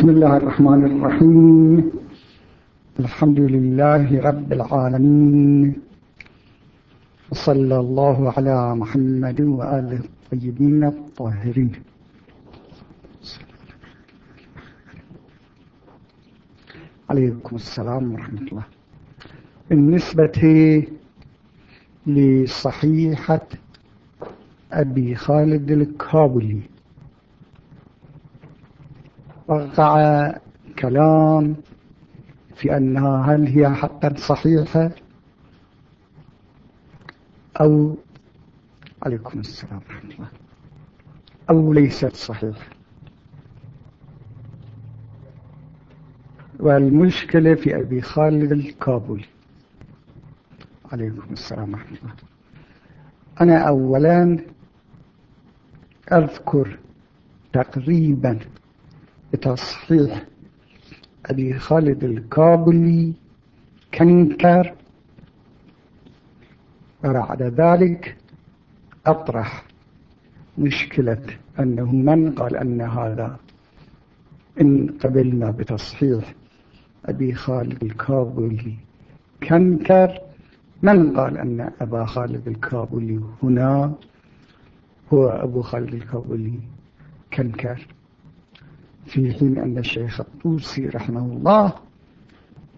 بسم الله الرحمن الرحيم. الحمد لله رب العالمين. وصلى الله على محمد وآله الطيبين الطاهرين. عليكم السلام ورحمة الله. بالنسبة لصحيحة أبي خالد الكابلي وقع كلام في أنها هل هي حقا صحيحة أو عليكم السلام ورحمة أو ليست صحيحة. والمشكلة في أبي خالد الكابولي. عليكم السلام ورحمة الله. أنا أولا أذكر تقريبا بتصحيح أبي خالد الكابلي كنكر وبعد ذلك أطرح مشكلة أنه من قال أن هذا إن قبلنا بتصحيح أبي خالد الكابلي كنكر من قال أن أبا خالد الكابلي هنا؟ هو أبو خالد الكابلي كنكر في حين أن الشيخ الطوسي رحمه الله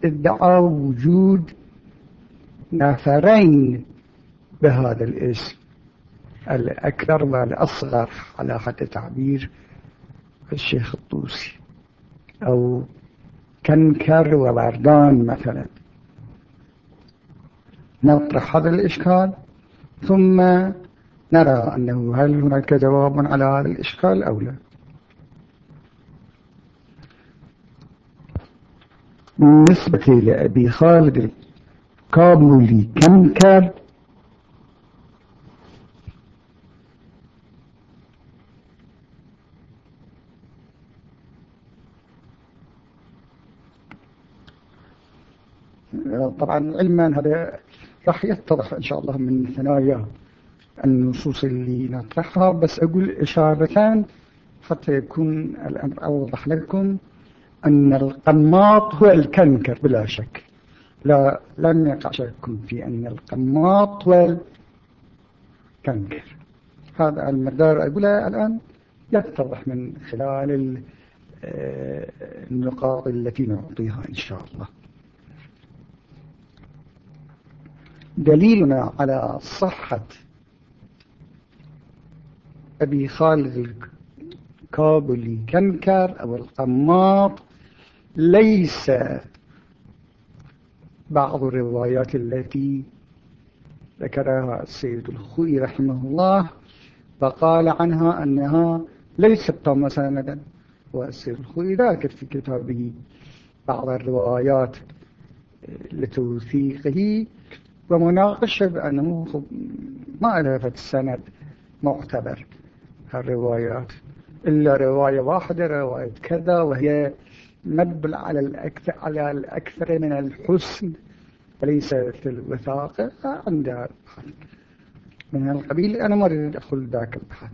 ادعى وجود نفرين بهذا الاسم الأكبر والأصغر على حد تعبير الشيخ الطوسي أو كنكر وبردان مثلا. نطرح هذا الإشكال ثم نرى أنه هل هناك جواب على هذا الإشكال أو لا. بالنسبة لأبي خالد الكابولي كنكر طبعا علما هذا راح يتضح إن شاء الله من ثنايا النصوص اللي نطرحها بس أقول إشارتان حتى يكون الأمر أوضح لكم. أن القماط هو الكنكر بلا شك. لا لم يقع شك في أن القماط هو الكنكر. هذا المقدار أقوله الآن يتضح من خلال النقاط التي نعطيها إن شاء الله. دليلنا على صحة أبي خالد الكابلي كنكر أو القماط ليس بعض الروايات التي ذكرها السيد الخوي رحمه الله فقال عنها أنها ليست تم سندا والسيد الخوي ذاكر في كتابه بعض الروايات لتوثيقه ومناقشة بأنه ما ألفت السند معتبر الروايات إلا رواية واحدة رواية كذا وهي مدبل على الأكثر, على الأكثر من الحسن وليست الوثاقة عندها من القبيل أنا ما أريد أدخل ذاك البحث.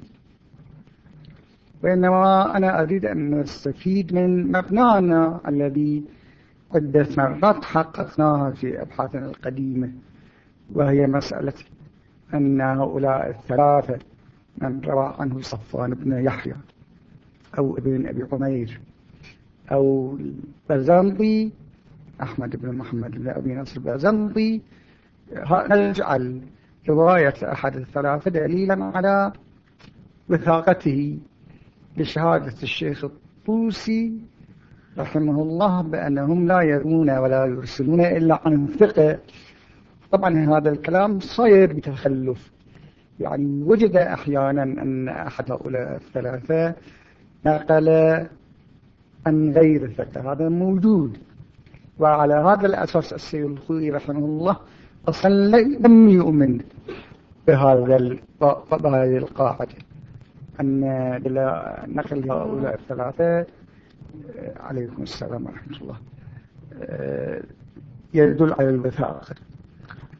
وإنما أنا أريد أن نستفيد من مبنانا الذي عدة مرات حققناها في أبحاثنا القديمة وهي مسألة أن هؤلاء الثلاثة من روى عنه صفوان بن يحيى أو ابن أبي عمير. أو البزنطي أحمد بن محمد بن أبي نصر البزنطي نجعل رواية أحد الثلاثة دليلا على وثاقته بشهادة الشيخ الطوسي رحمه الله بأنهم لا يرون ولا يرسلون إلا عن ثقة. طبعا هذا الكلام صير بتخلف. يعني وجد أحيانا أن أحد هؤلاء الثلاثة نقل عن غير ثقة هذا موجود. وعلى هذا الأساس السيد الخوي رحمه الله أصلا لم يؤمن بهذا بهذه القاعدة. أن نقل هؤلاء الثلاثة عليكم السلام ورحمة الله. يدل على الوثاقة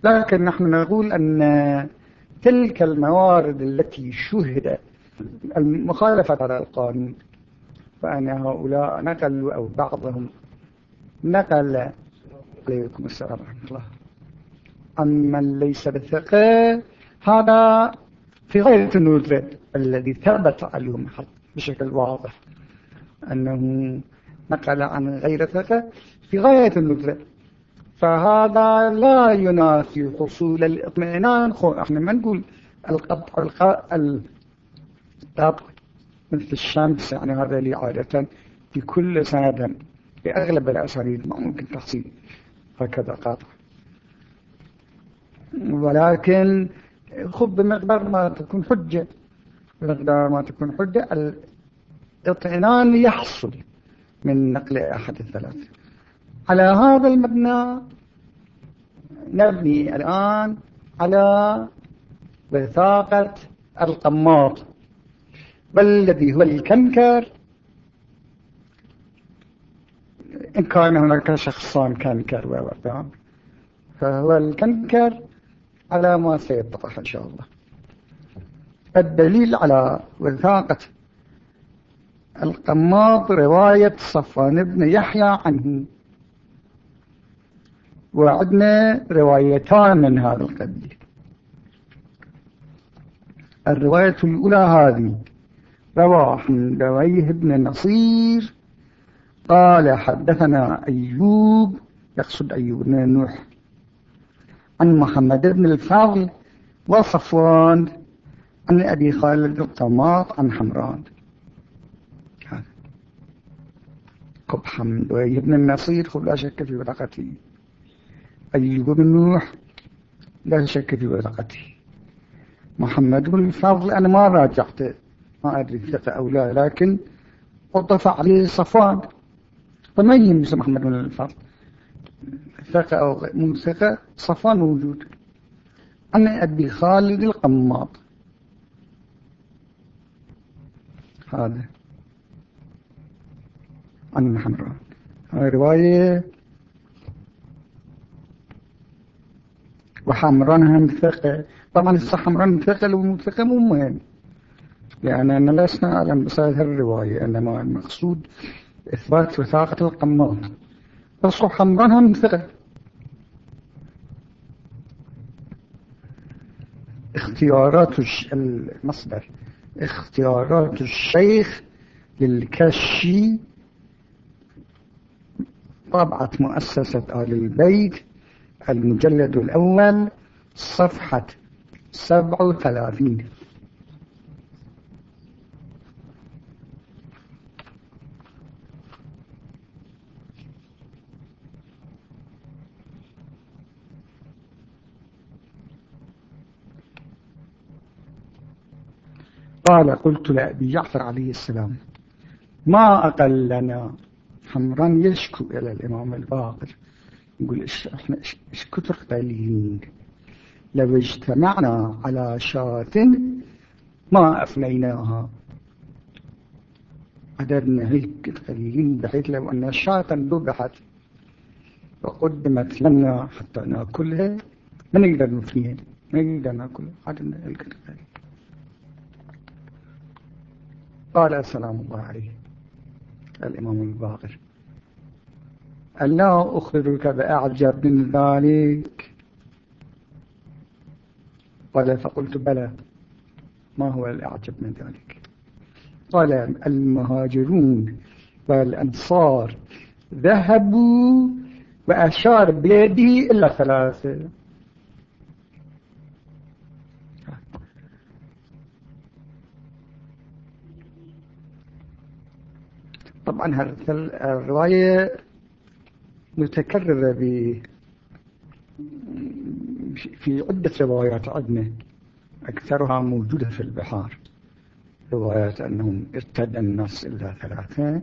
لكن نحن نقول أن تلك الموارد التي شهد المخالفة على القانون فأن هؤلاء نقلوا أو بعضهم نقل عليكم السلام ورحمة الله. أمن ليس بثقة هذا في غاية الندرة الذي ثبت عليهم بشكل واضح أنه نقل عن غير ثقة في غاية الندرة فهذا لا ينافي حصول الاطمئنان. إحنا ما نقول القطع القطع مثل الشمس يعني هذا لي عادة في كل سنة في أغلب الأساليب ما ممكن تحصيل. هكذا قطع ولكن خذ بمقدار ما تكون حجة. بمقدار ما تكون حجة الاطمئنان يحصل من نقل أحد الثلاثة على هذا المبنى نبني الآن على وثاقة القماط والذي هو الكنكر؟ إن كان هناك شخصان كنكر ووردان فهو الكنكر على ما سيتضح إن شاء الله. الدليل على وثاقة القماط رواية صفوان بن يحيى عنه. وعندنا روايتان من هذا القبيل. الرواية الأولى هذه. رواح من رويه بن نصير. قال حدثنا أيوب يقصد أيوب بن نوح عن محمد بن الفضل وصفوان عن أبي خالد الطماط عن حمران. قب حمد وابن النصير لا شك في ورقته أيوب بن نوح لا شك في ورقته محمد بن الفضل أنا ما راجعت. ما أدري ثقة أو لا لكن وضف عليه صفوان. فما يهمس محمد بن الفضل ثقة أو مو ثقة صفوان موجود. أنا أبي خالد القماط. هذا. عن حمران هاي رواية. وحمران هم ثقة. طبعا الصح حمران ثقة لو ثقة مو مهم. لأننا لسنا أعلم بصحة الرواية إنما المقصود إثبات وثاقة القمران فصو حمران هم ثقة. اختيارات المصدر. اختيارات الشيخ للكشي طبعة مؤسسة آل البيت المجلد الأول صفحة 37 قال قلت لأبي جعفر عليه السلام ما أقلنا حمران يشكو إلى الإمام الباقر. يقول إحنا إيش كتر قليلين لو اجتمعنا على شاة ما أفنيناها. عددنا هيك قليلين بحيث لو أن الشاة ذبحت وقدمت لنا حتى نأكلها ما نقدر نفنيها ما نقدر نأكلها عددنا هيك قال سلام الله عليه الإمام الباقر. ألا أخبرك بأعجب من ذلك؟ قال فقلت بلى. ما هو الأعجب من ذلك؟ قال المهاجرون والأنصار ذهبوا وأشار بيده إلا ثلاثة. طبعا الرواية متكررة في عدة روايات عندنا أكثرها موجودة في البحار. روايات أنهم ارتدى النص إلا ثلاثة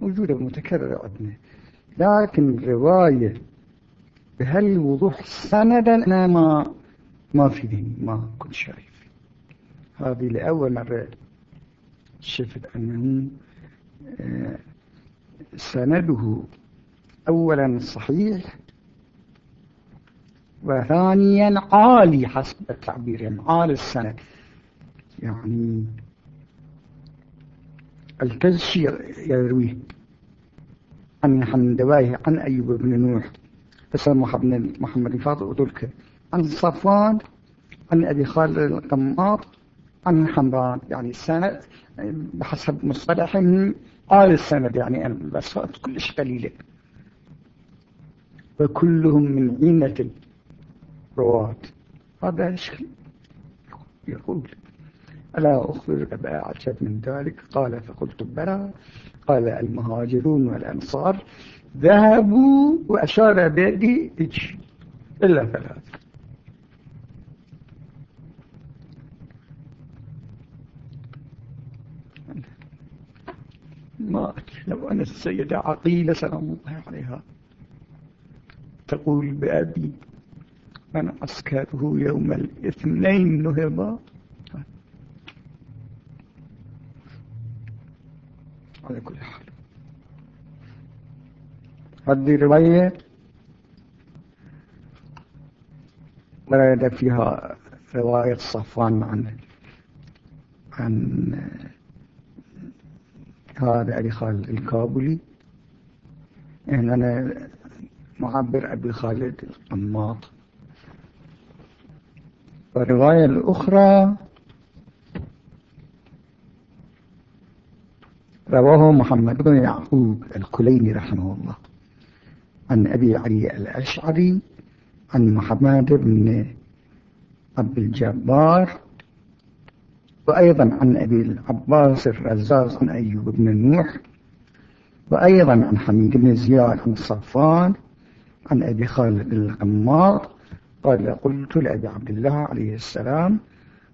موجودة متكررة عندنا لكن رواية بهالوضوح سندا؟ أنا ما ما في ما كنت شايف. هذه لأول مرة شفت أنه سنده أولا صحيح وثانيا عالي حسب التعبير عالي السند. يعني التزشي يروي عن حمدواه عن أيوب بن نوح فسمح بن محمد فاضل وذلك عن صفوان عن أبي خالد القماط عن حمران يعني السند بحسب مصطلحهم قال السند يعني أنا بس كلش قليلة. وكلهم من عينة الرواة. هذا الشيء يقول ألا أخبرك بأعجب من ذلك؟ قال فقلت بلى. قال المهاجرون والأنصار ذهبوا وأشار بيدي إلا ثلاث ما لو أن السيدة عقيلة سلام الله عليها تقول بأبي من عسكره يوم الاثنين نهضا. على كل حال. هذه رواية ورد فيها رواية صفوان عن عن هذا أبي خالد الكابلي يعني أنا معبر أبي خالد القماط والرواية الأخرى رواه محمد بن يعقوب الكليني رحمه الله عن أبي علي الأشعري عن محمد بن عبد الجبار وأيضا عن أبي العباس الرزاز عن أيوب بن نوح وأيضا عن حميد بن زياد عن صفان عن أبي خالد الغمار قال قلت لأبي عبد الله عليه السلام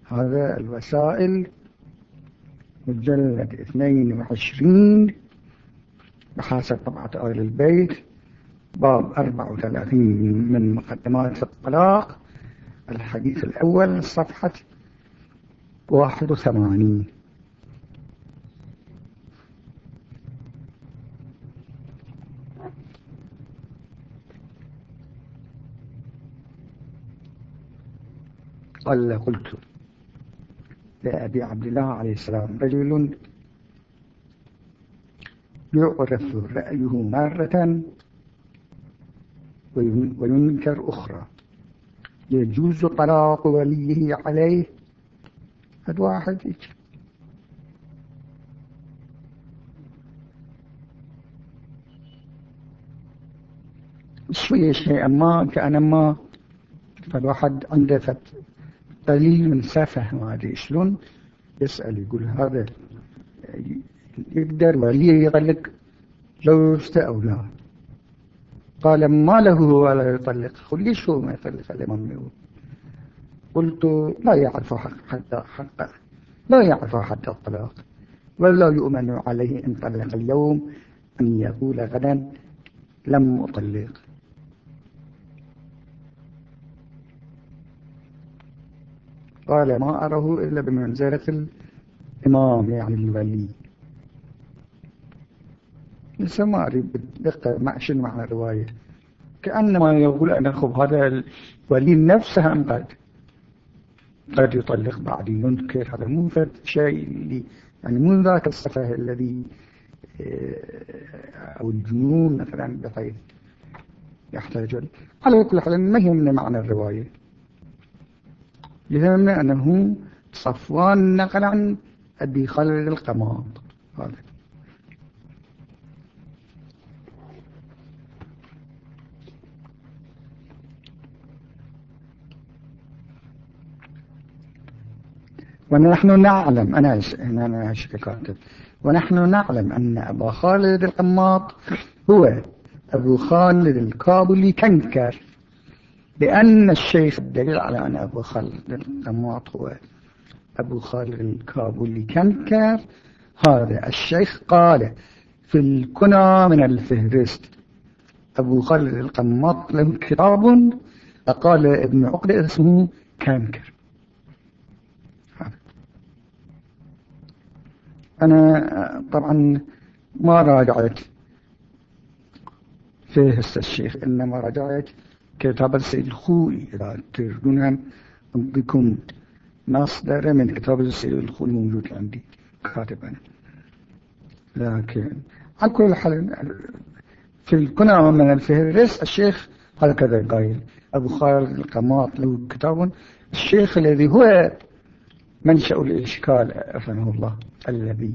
هذا الوسائل مجلد 22 بحسب طبعة آل البيت باب 34 من مقدمات الطلاق الحديث الأول صفحة 81 قال قلت لأبي عبد الله عليه السلام رجل يعرف رأيه مرة وينكر أخرى. يجوز طلاق وليه عليه؟ هذا واحد شوية شيء ما كأنما فالواحد عنده قليل من سفه ما أدري شلون يسأل يقول هذا يقدر ولي يطلق زوجته أو لا. قال ما له ولا يطلق قل ليش هو ما يطلق الإمام قلت لا يعرف حتى حق لا يعرف حتى الطلاق. ولا يؤمن عليه إن طلق اليوم أن يقول غدا لم أطلق. قال ما أره إلا بمنزلة الإمام يعني الولي. لسه ما أريد بدقة مع شنو معنى الرواية كأنما يقول أن خب هذا الولي نفسه أم قد يطلق بعد ينكر هذا مو شيء اللي يعني مو ذاك السفه الذي آه، أو الجنون مثلا بحيث يحتاج على كل حال ما يهمنا معنى الرواية؟ يهمنا أنه صفوان نقل عن أبي خالد القماط. هذا ونحن نعلم أنا أنا كاتب. ونحن نعلم أن أبا خالد القماط هو أبو خالد الكابلي كنكر لأن الشيخ الدليل على أن أبو خالد القماط هو أبو خالد الكابلي كنكر هذا الشيخ قال في الكنى من الفهرست أبو خالد القماط له كتاب قال ابن عقد اسمه كنكر. أنا طبعا ما راجعت فهرست الشيخ إنما راجعت. كتاب السيد الخوي إذا تريدون بكم مصدر من كتاب السيد الخوي موجود عندي كاتب أنا لكن على كل حال في الكنى من الفهرس الشيخ هكذا قايل. أبو خالد القماط له كتاب. الشيخ الذي هو منشأ الإشكال رحمه الله الذي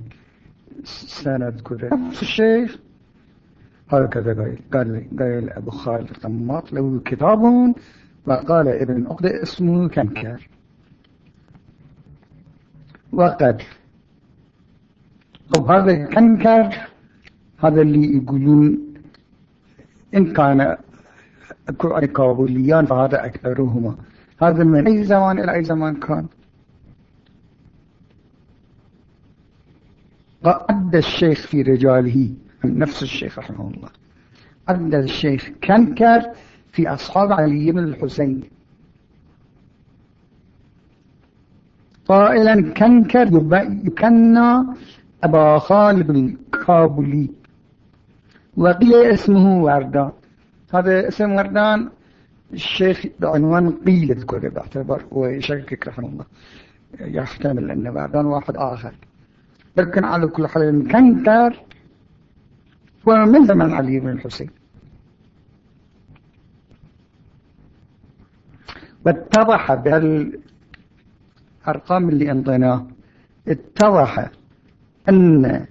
سنذكر نفس الشيخ هكذا قال قال قال أبو خالد القماط له كتاب وقال ابن عقدة اسمه كنكر وقد وهذا كنكر هذا اللي يقولون إن كان كابوليان فهذا أكثرهما هذا من أي زمان إلى أي زمان كان عد الشيخ في رجاله نفس الشيخ رحمه الله. عد الشيخ كنكر في أصحاب علي بن الحسين. قائلا كنكر يكنى أبا خالد الكابلي. وقيل اسمه وردان. هذا اسم وردان الشيخ بعنوان قيل يذكره باعتبار هو يشكك رحمه الله. يحتمل أن وردان واحد آخر. لكن على كل حال كنكر ومن زمن علي بن الحسين. واتضح بهالأرقام اللي انطيناه اتضح أن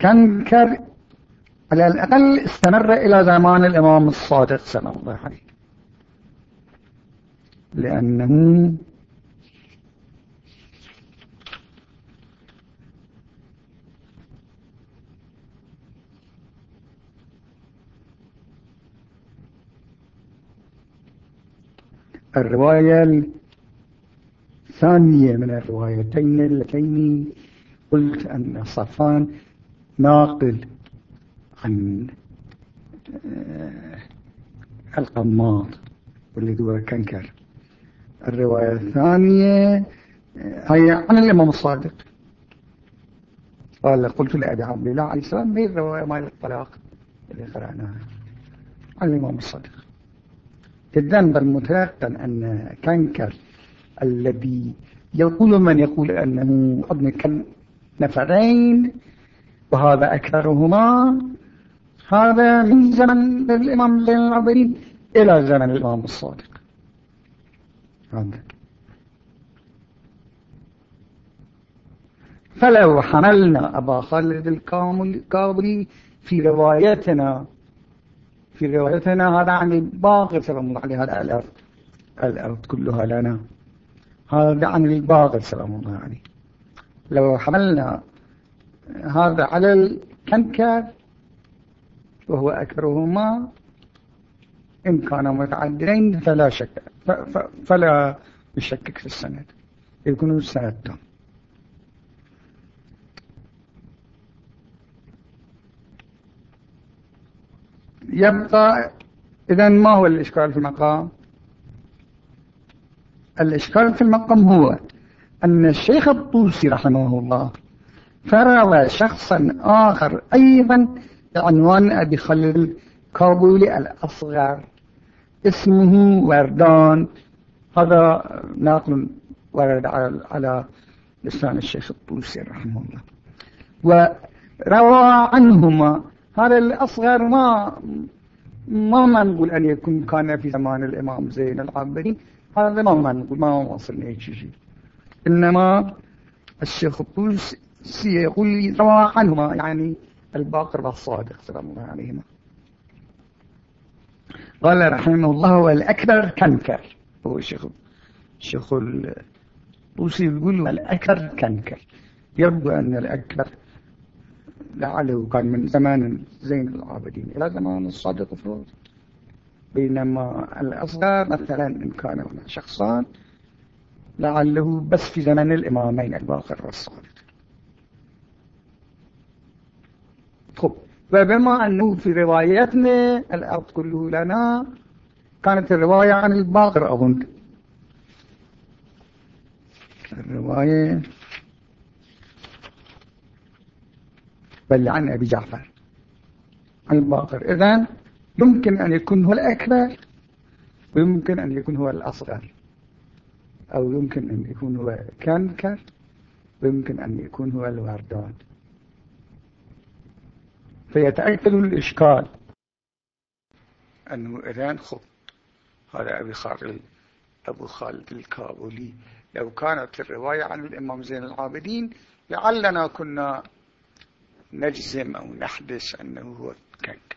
كنكر على الأقل استمر إلى زمان الإمام الصادق سلام الله عليه لأنه الرواية الثانية من الروايتين اللتين قلت أن صفان ناقل عن آه، القماط واللي هو كنكر. الرواية الثانية آه، هي عن الإمام الصادق. قال قلت لأبي عبد الله عليه السلام هي الرواية مال الطلاق اللي قرأناها. عن الإمام الصادق. الذنب المتيقن أن كنكر الذي يقول من يقول أنه كان نفرين وهذا أكثرهما هذا من زمن الإمام زين العابدين إلى زمن الإمام الصادق. هذا. فلو حملنا أبا خالد الكابري في روايتنا في روايتنا هذا عن الباقر سلام الله عليه هذا الأرض الأرض كلها لنا. هذا عن الباقر سلام الله عليه. لو حملنا هذا على الكنكر وهو أكرهما إن كان متعددين فلا شك فلا يشكك في السند. يكون السند يبقى إذا ما هو الإشكال في المقام؟ الإشكال في المقام هو أن الشيخ الطوسي رحمه الله فروى شخصا آخر أيضا بعنوان أبي خليل كابولي الأصغر اسمه وردان. هذا ناقل ورد على لسان الشيخ الطوسي رحمه الله. وروى عنهما هذا الأصغر ما ما نقول أن يكون كان في زمان الإمام زين العابدين هذا ما نقول ما وصلنا هيك شيء إنما الشيخ الطوسي يقول روى عنهما يعني الباقر والصادق سلام الله عليهما. قال رحمه الله والأكبر كنكر. هو الشيخ الشيخ الطوسي يقول والأكبر كنكر. يبدو أن الأكبر لعله كان من زمان زين العابدين. إلى زمان الصادق فروض بينما الأصغر مثلا إن كان شخصان لعله بس في زمن الإمامين الباقر والصادق. خب وبما أنه في روايتنا الأرض كله لنا كانت الرواية عن الباقر أظن. الرواية بل عن أبي جعفر. عن الباقر. إذن يمكن أن يكون هو الأكبر ويمكن أن يكون هو الأصغر. أو يمكن أن يكون هو كنكر ويمكن أن يكون هو الوردان. فيتأكد الإشكال. أنه إذن خب هذا أبي خالد أبو خالد الكابولي لو كانت الرواية عن الإمام زين العابدين لعلنا كنا نجزم أو نحدث أنه هو كنكر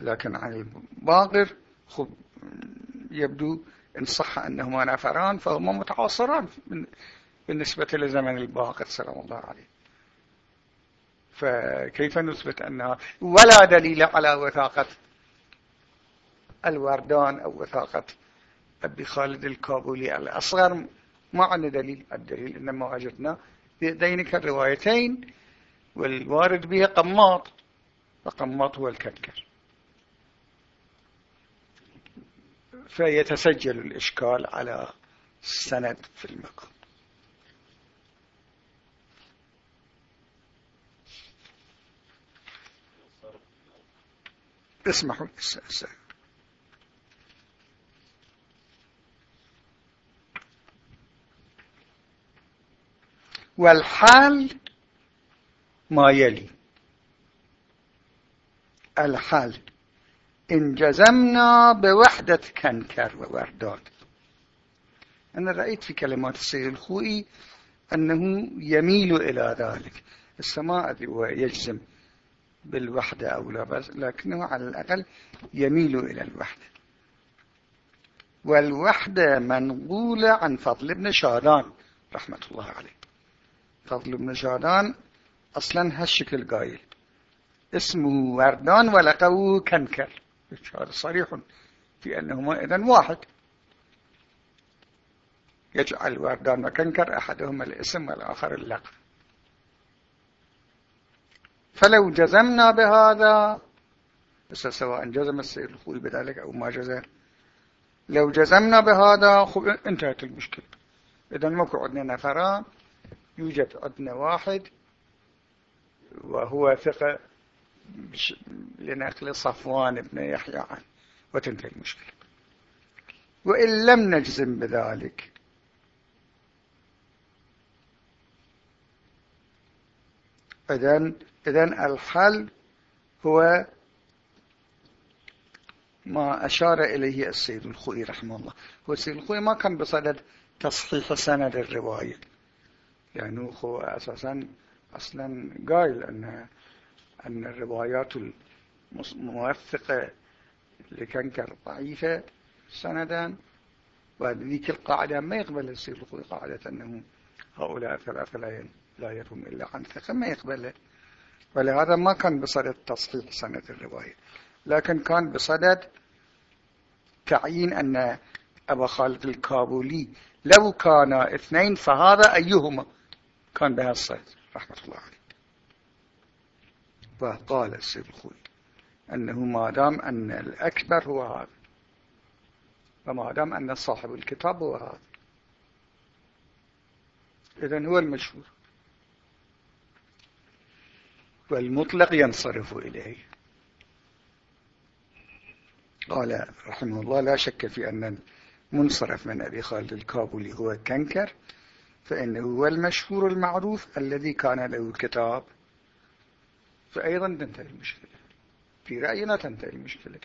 لكن عن الباقر خب يبدو إن صح أنهما نفران فهما متعاصران بالنسبة لزمن الباقر سلام الله عليه. فكيف نثبت أنها ولا دليل على وثاقة الوردان أو وثاقة أبي خالد الكابولي الأصغر؟ ما عندنا دليل الدليل إنما وجدنا بيدينك الروايتين والوارد به قماط. فقماط هو الكركر فيتسجل الإشكال على السند في المقام. اسمحوا والحال ما يلي. الحال. إن جزمنا بوحدة كنكر وورداد أنا رأيت في كلمات السيد الخوئي أنه يميل إلى ذلك. السماء يجزم بالوحدة أو لا بس لكنه على الأقل يميل إلى الوحدة. والوحدة منقولة عن فضل ابن شادان رحمة الله عليه. فضل ابن شادان أصلا هالشكل قايل. اسمه وردان ولقوه كنكر هذا صريح في أنهما إذن واحد. يجعل وردان وكنكر أحدهما الاسم والآخر اللقب. فلو جزمنا بهذا بس سواء جزم السيد الخوي بذلك أو ما جزم. لو جزمنا بهذا انتهت المشكلة. إذا ماكو عندنا نفران يوجد عندنا واحد وهو ثقة لنقل صفوان بن يحيى عنه وتنتهي المشكلة. وإن لم نجزم بذلك إذن إذن الحل هو ما أشار إليه السيد الخوي رحمه الله. هو السيد الخوي ما كان بصدد تصحيح سند الرواية. يعني هو أساسا أصلا قايل أن أن الروايات الموثقة لكنكر ضعيفة سندا وذيك القاعدة ما يقبل الخوي قاعدة أنه هؤلاء ثلاثة لا يرون إلا عن ثقة ما يقبله ولهذا ما كان بصدد تصحيح سنة الرواية لكن كان بصدد تعيين أن أبا خالد الكابولي لو كان اثنين فهذا أيهما؟ كان بها الصيد رحمة الله عليه. وقال السيد الخوي أنه ما دام أن الأكبر هو هذا وما دام أن صاحب الكتاب هو هذا. إذن هو المشهور. والمطلق ينصرف إليه. قال رحمه الله لا شك في أن المنصرف من أبي خالد الكابولي هو كنكر. فإنه هو المشهور المعروف الذي كان له كتاب فأيضا تنتهي المشكلة. في رأينا تنتهي المشكلة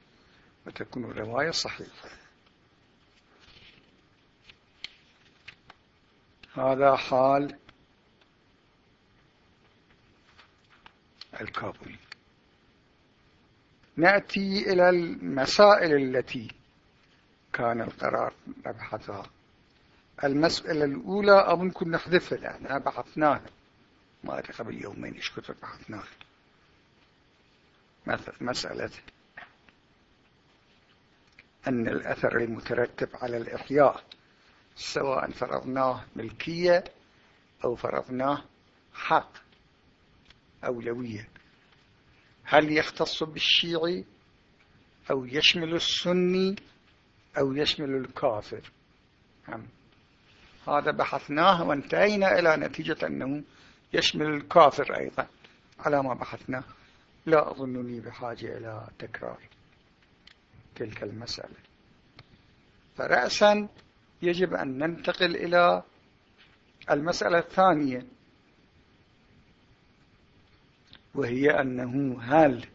وتكون الرواية صحيحة. هذا حال الكابولي. نأتي إلى المسائل التي كان القرار نبحثها المسألة الأولى أظن كنا نحذفها الآن. بحثناها ما أدري قبل يومين إيش كنت بحثناها مسألة أن الأثر المترتب على الإحياء سواء فرضناه ملكية أو فرضناه حق أولوية. هل يختص بالشيعي أو يشمل السني أو يشمل الكافر؟ هم. هذا بحثناه وانتهينا إلى نتيجة أنه يشمل الكافر أيضا على ما بحثناه. لا أظنني بحاجة إلى تكرار تلك المسألة. فرأسا يجب أن ننتقل إلى المسألة الثانية وهي أنه هل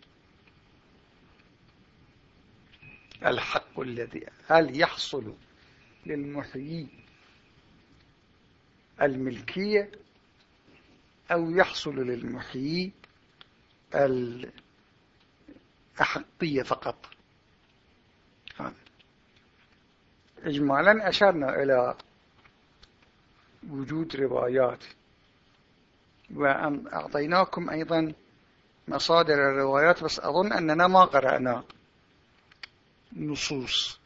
الحق الذي هل يحصل للمحيي الملكية أو يحصل للمحيي الأحقية فقط. إجمالا أشرنا إلى وجود روايات. وأعطيناكم أيضا مصادر الروايات بس أظن أننا ما قرأنا نصوص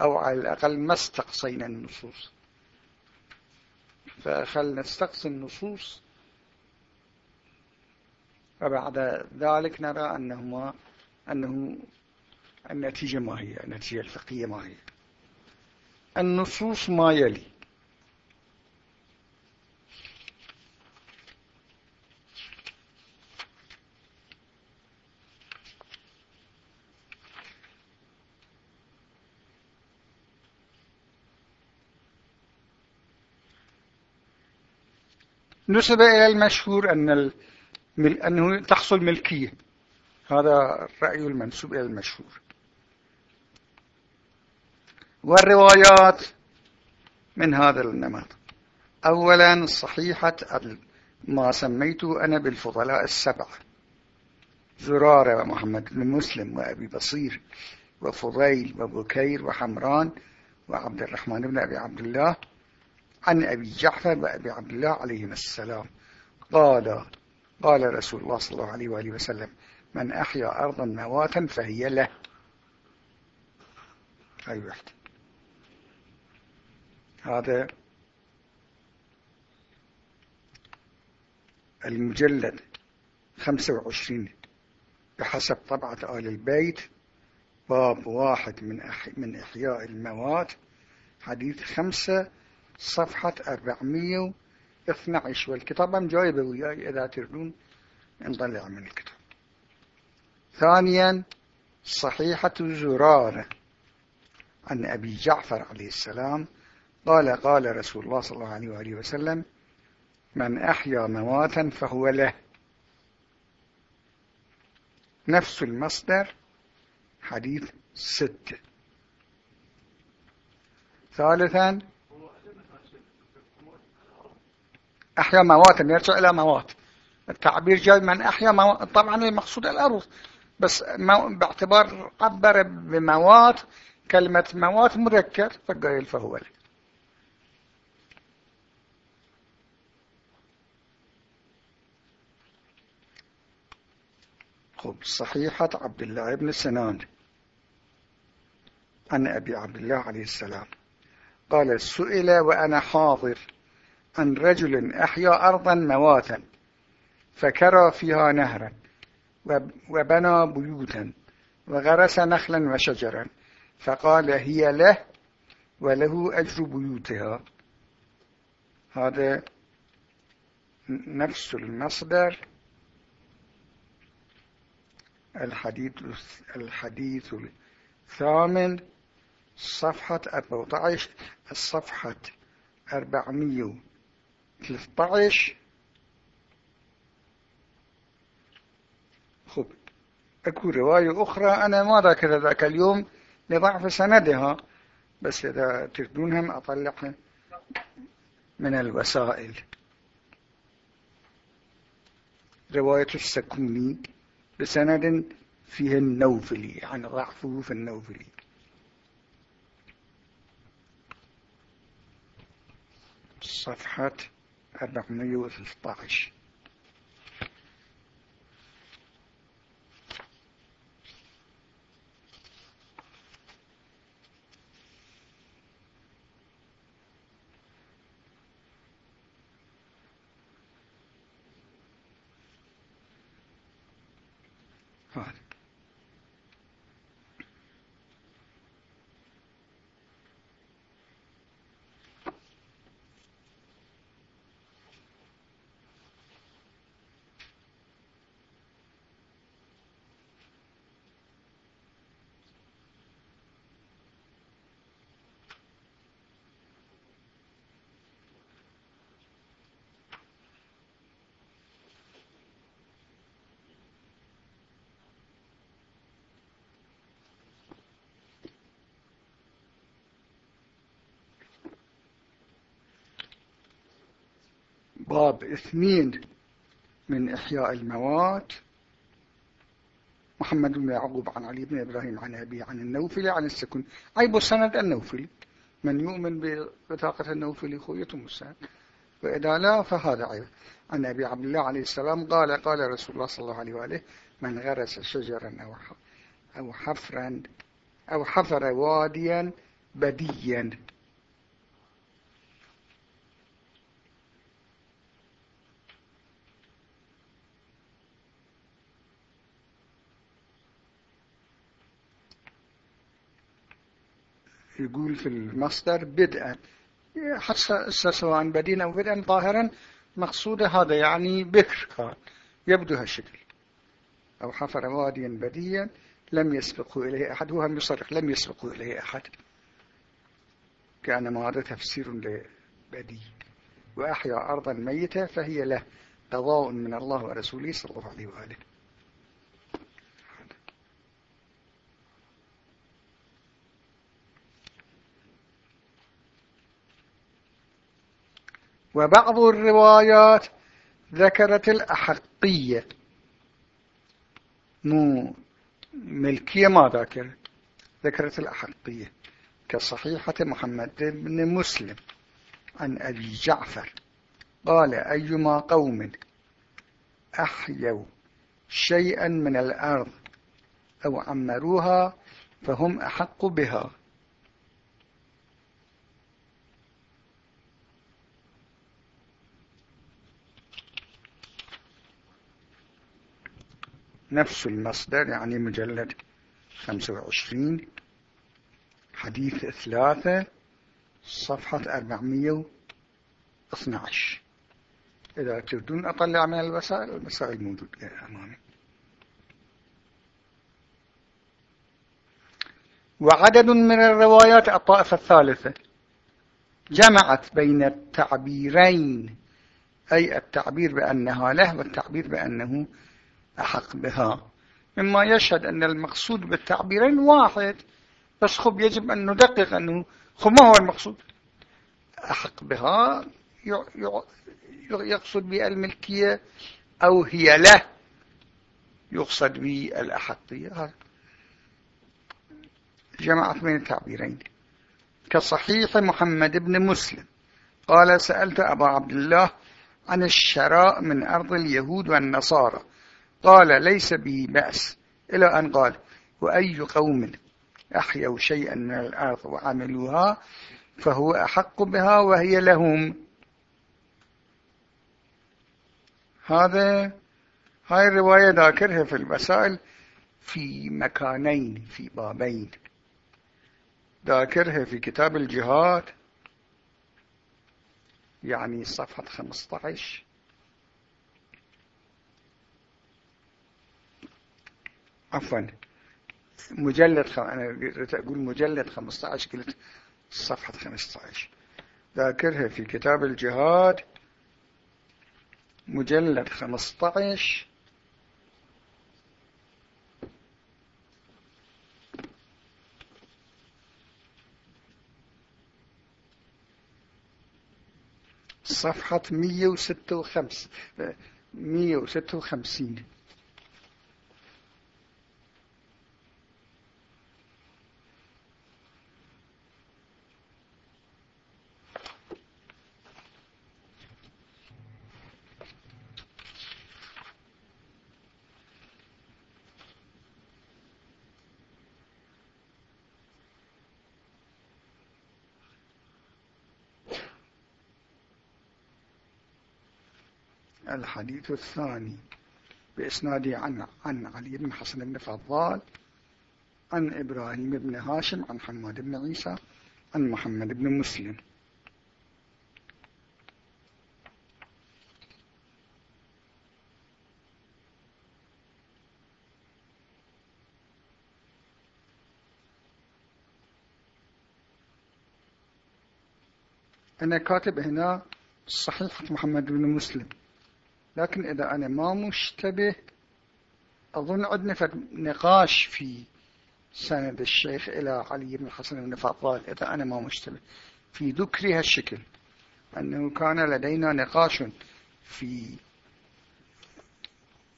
أو على الأقل ما استقصينا النصوص. فخل نستقصي النصوص. وبعد ذلك نرى أنه, أنه النتيجة ما هي النتيجة الفقهية ما هي. النصوص ما يلي. نسب إلى المشهور أن أنه تحصل ملكية. هذا الرأي المنسوب إلى المشهور. والروايات من هذا النمط. أولا صحيحة ما سميته أنا بالفضلاء السبعة. زرارة ومحمد بن مسلم وأبي بصير وفضيل وبكير وحمران وعبد الرحمن بن أبي عبد الله عن أبي جعفر وأبي عبد الله عليهم السلام. قال قال رسول الله صلى الله عليه وآله وسلم من أحيا أرضا مواتا فهي له. أي واحد. هذا المجلد 25 بحسب طبعة آل البيت باب واحد من من إحياء الموات حديث خمسة صفحة 412 والكتاب جايبه وياي إذا تردون نطلع من الكتاب. ثانيا صحيحة زرارة عن أبي جعفر عليه السلام قال قال رسول الله صلى الله عليه وآله وسلم من أحيا مواتا فهو له. نفس المصدر حديث ستة. ثالثا أحيا موات يرجع إلى موات. التعبير جاي من أحيا موات. طبعا المقصود الأرض بس باعتبار عبر بموات كلمة موات مذكر فقال فهو لك. صحيحة عبد الله بن سنان عن أبي عبد الله عليه السلام. قال سئل وأنا حاضر. عن رجل أحيا أرضا مواتا فكرى فيها نهرا وبنى بيوتا وغرس نخلا وشجرا فقال هي له وله أجر بيوتها. هذا نفس المصدر الحديث الحديث الثامن صفحة 14 الصفحة 400 13 خب اكو رواية أخرى. أنا ما ذاكر ذاك اليوم لضعف سندها بس اذا تردونهم اطلعها من الوسائل. رواية السكوني بسند فيه النوفلي يعني ضعفه في النوفلي. صفحة 416 هذا باب اثنين من إحياء الموات. محمد بن يعقوب عن علي بن إبراهيم عن أبيه عن النوفلي عن السكوني. عيب السند النوفلي. من يؤمن بوثاقة النوفلي خويته السند. وإذا لا فهذا عيب. عن أبي عبد الله عليه السلام قال قال رسول الله صلى الله عليه وآله من غرس شجرا أو حفرا أو حفر واديا بديا. يقول في المصدر بدءا. حتى سواء بدينا أو بدءا ظاهرا مقصود هذا يعني بكر كان. يبدو هالشكل. أو حفر واديا بديا لم يسبقه إليه أحد هو هم يصرح لم يسبقه إليه أحد. كان هذا تفسير لبدي. وأحيا أرضا ميتة فهي له قضاء من الله ورسوله صلى الله عليه وآله. وبعض الروايات ذكرت الأحقية. مو ملكية ما ذكرت ذكرت الأحقية. كصحيحة محمد بن مسلم عن أبي جعفر قال أيما قوم أحيوا شيئا من الأرض أو عمروها فهم أحق بها. نفس المصدر يعني مجلد 25 حديث ثلاثة صفحة 412 إذا تردون أطلع من الوسائل الوسائل موجود أمامي وعدد من الروايات الطائفة الثالثة جمعت بين التعبيرين أي التعبير بأنها له والتعبير بأنه أحق بها. مما يشهد أن المقصود بالتعبيرين واحد بس خب يجب أن ندقق أنه خب ما هو المقصود؟ أحق بها يقصد بالملكية أو هي له يقصد بالأحقية جماعة من التعبيرين كصحيح محمد بن مسلم قال سألت أبا عبد الله عن الشراء من أرض اليهود والنصارى قال ليس به بأس إلى أن قال وأي قوم أحيوا شيئا من الأرض وعملوها فهو أحق بها وهي لهم. هذا هاي الرواية ذاكرها في المسائل في مكانين في بابين. ذاكرها في كتاب الجهاد يعني صفحة 15 عفوا. مجلد خم... أنا أقول مجلد 15 قلت صفحة 15 ذاكرها في كتاب الجهاد. مجلد 15 صفحة 156 156 الحديث الثاني بإسناده عن, عن علي بن حسن بن فضال عن إبراهيم بن هاشم عن حماد بن عيسى عن محمد بن مسلم. أنا كاتب هنا صحيحة محمد بن مسلم. لكن إذا أنا ما مشتبه أظن عندنا نقاش في سند الشيخ إلى علي بن الحسن بن فضال إذا أنا ما مشتبه. في ذكر هالشكل أنه كان لدينا نقاش في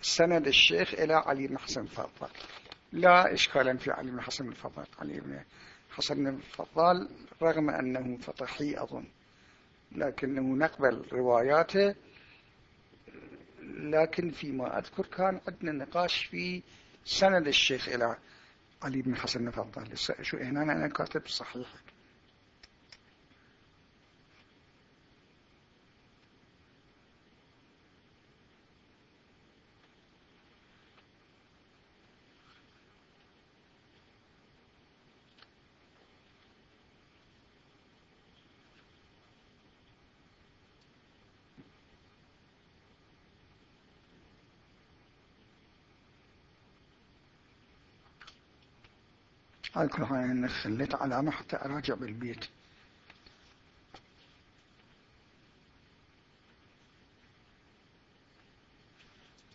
سند الشيخ إلى علي بن حسن الفضل لا إشكالا في علي بن حسن الفضل علي بن حسن الفضل رغم أنه فطحي أظن لكنه نقبل رواياته لكن فيما أذكر كان عندنا نقاش في سند الشيخ إلى علي بن حسن الفضل شو هنا؟ أنا كاتب صحيح. على كل حال خليت علامة حتى أراجع بالبيت.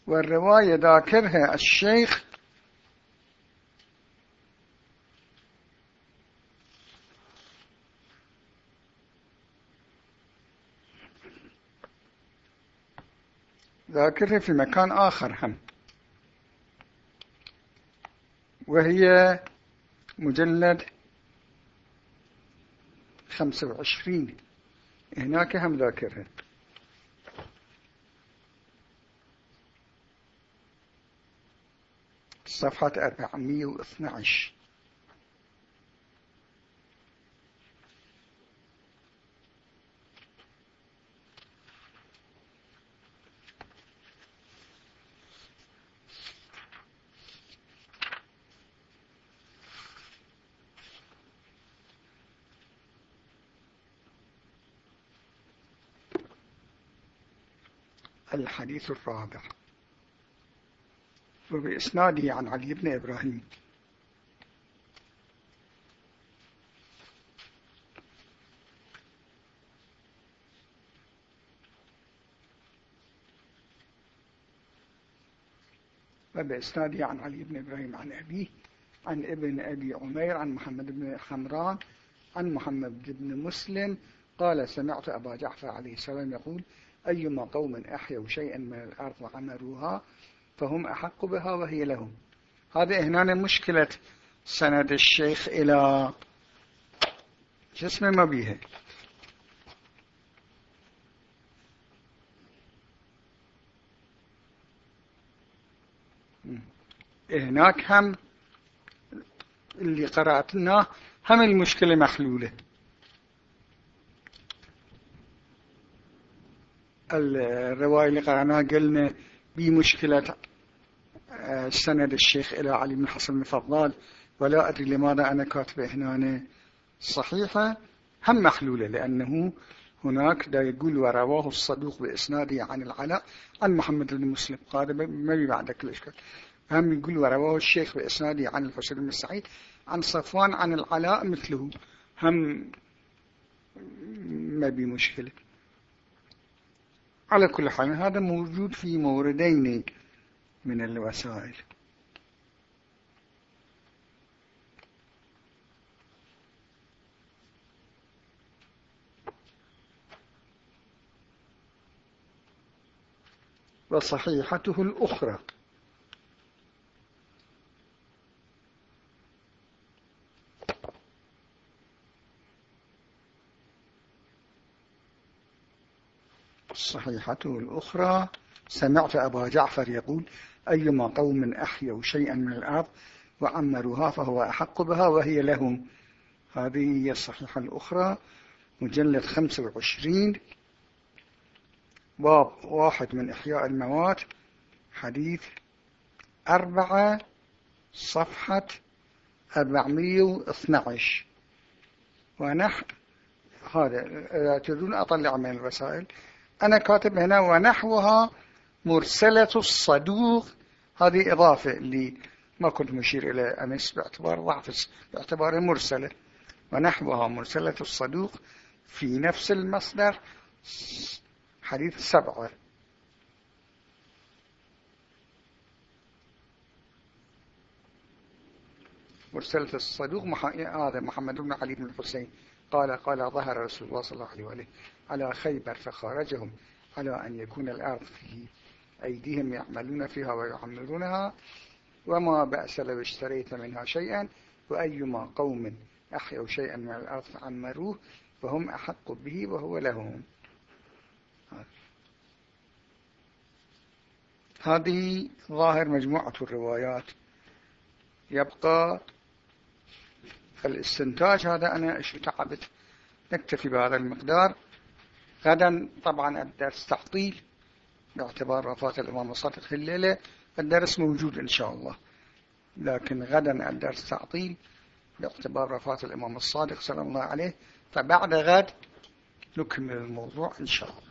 والرواية ذاكرها الشيخ ذاكرها في مكان آخر هم. وهي مجلد 25 هناك هم ذاكرها صفحة 412 الحديث الرابع. وبإسناده عن علي بن إبراهيم. وبإسناده عن علي بن إبراهيم عن أبيه عن ابن أبي عمير عن محمد بن حمران عن محمد بن مسلم قال سمعت أبا جعفر عليه السلام يقول أيما قوم أحيوا شيئا من الأرض وعمروها فهم أحق بها وهي لهم. هذا هنا مشكلة سند الشيخ إلى جسم ما بيها هناك هم اللي قرأتنا هم المشكلة محلولة الرواية اللي قرأناها قلنا بمشكلة آه، سند الشيخ إلى علي بن حسن الفضال ولا أدري لماذا أنا كاتبه هنا صحيحة. هم محلولة لأنه هناك دا يقول ورواه الصدوق بإسناده عن العلاء عن محمد بن مسلم. هذا ما بعدك الإشكال. هم يقول ورواه الشيخ بإسناده عن الحسين بن سعيد عن صفوان عن العلاء مثله. هم ما بمشكلة على كل حال هذا موجود في موردين من الوسائل. وصحيحته الأخرى. صحيحته الأخرى سمعت أبا جعفر يقول أيما قوم أحيوا شيئا من الأرض وعمروها فهو أحق بها وهي لهم. هذه هي الصحيحة الأخرى مجلد 25 باب واحد من إحياء الموات حديث أربعة صفحة 412 ونحن هذا تريدون أطلع من الوسائل أنا كاتب هنا ونحوها مرسلة الصدوق. هذه إضافة اللي ما كنت مشير إلى أمس باعتبار ضعف باعتبار مرسلة ونحوها مرسلة الصدوق في نفس المصدر حديث سبعة. مرسلة الصدوق هذا محمد بن علي بن الحسين. قال قال ظهر رسول الله صلى الله عليه وآله. على خيبر فخرجهم على أن يكون الأرض في أيديهم يعملون فيها ويعمرونها. وما بأس لو اشتريت منها شيئا وأيما قوم أحيوا شيئا من الأرض فعمروه فهم أحق به وهو لهم. هذه ظاهر مجموعة الروايات. يبقى الاستنتاج هذا أنا تعبت؟ نكتفي بهذا المقدار. غدا. طبعا الدرس تحطيل باعتبار وفاة الإمام الصادق في الليلة الدرس موجود إن شاء الله. لكن غدا الدرس تعطيل باعتبار وفاة الإمام الصادق صلى الله عليه. فبعد غد نكمل الموضوع إن شاء الله.